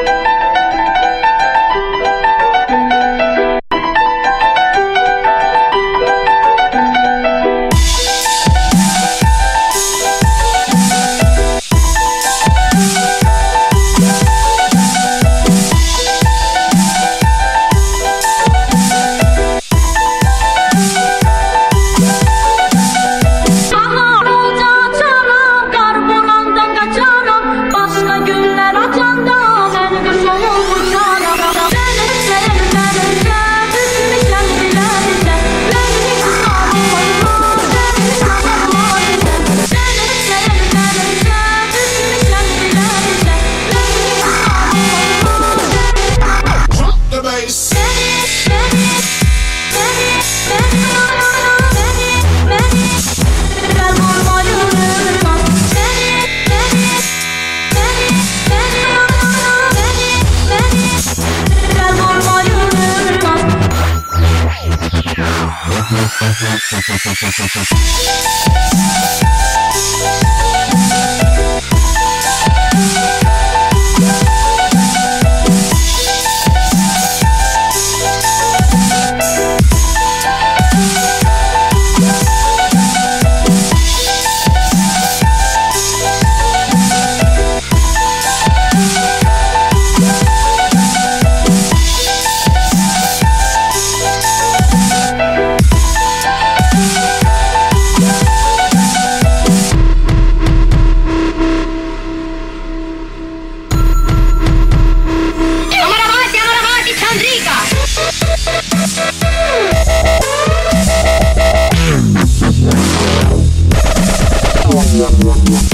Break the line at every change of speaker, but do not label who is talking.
Musik
Musik
Yeah, yeah, yeah.